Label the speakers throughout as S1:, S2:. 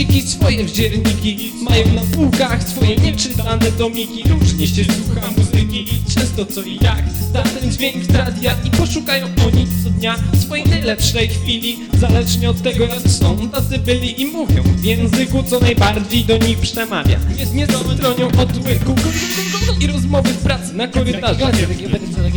S1: Dziki swoje wdzierniki Mają na półkach swoje nieczytane tomiki Różnie się słucha muzyki Często co i jak. Da ten dźwięk radia I poszukają oni co dnia Swojej najlepszej chwili. Zależnie od tego jak są Tacy byli i mówią W języku co najbardziej do nich przemawia. Nie, stronią od łyku I rozmowy w pracy na korytarzach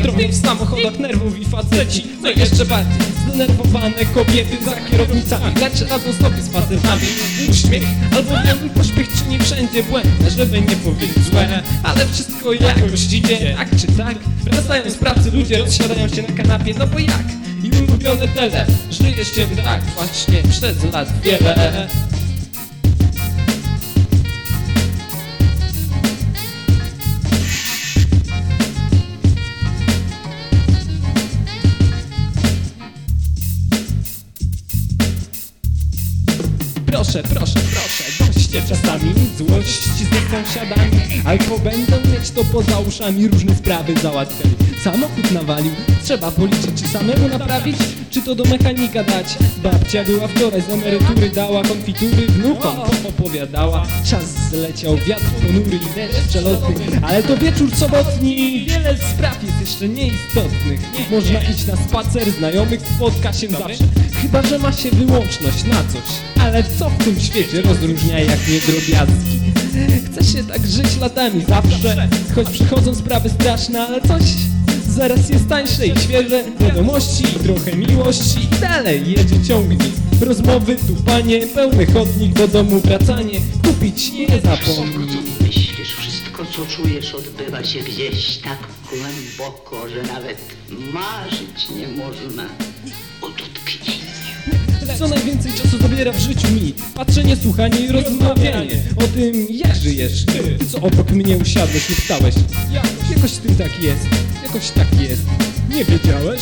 S1: Trochę w samochodach nerwów i faceci No jeszcze bardziej Zdenerwowane kobiety za kierownicami Lecz radzą sobie spacerami Uśmiech albo wiem pośpiech czyni wszędzie błędne Żeby nie powiedzieć złe. Ale wszystko jakoś idzie. Tak czy tak Wracają z pracy ludzie rozsiadają się na kanapie. No bo jak? I ulubione tele. Żyje się tak właśnie przez lat wiele Proszę, proszę, proszę, goście czasami Złości ze sąsiadami Albo będą mieć to poza uszami Różne sprawy załatwiali. Samochód nawalił, trzeba policzyć Czy samemu naprawić, czy to do mechanika dać? Babcia była wczoraj z emerytury Dała konfitury wnukom opowiadała. Czas zleciał, wiatr ponury i deszcz przelotny Ale to wieczór sobotni Wiele spraw jest jeszcze nieistotnych. Można iść na spacer, znajomych spotka się zawsze Chyba, że ma się wyłączność na coś. Ale co w tym świecie rozróżnia jak nie drobiazgi? Chce się tak żyć latami zawsze Choć przychodzą sprawy straszne, ale coś Zaraz jest tańsze i świeże Wiadomości i trochę miłości I dalej jedzie ciągnik Rozmowy, tupanie, pełny chodnik Do domu wracanie Kupić nie zapomnij
S2: Wszystko, co myślisz, wszystko, co czujesz, odbywa się gdzieś tak głęboko, że nawet marzyć nie można o.
S1: Co najwięcej czasu zabiera w życiu mi? Patrzenie, słuchanie i rozmawianie. O tym jak żyjesz? Ty, co obok mnie usiadłeś i wstałeś? Jakoś tym tak jest. Jakoś tak jest. Nie wiedziałeś?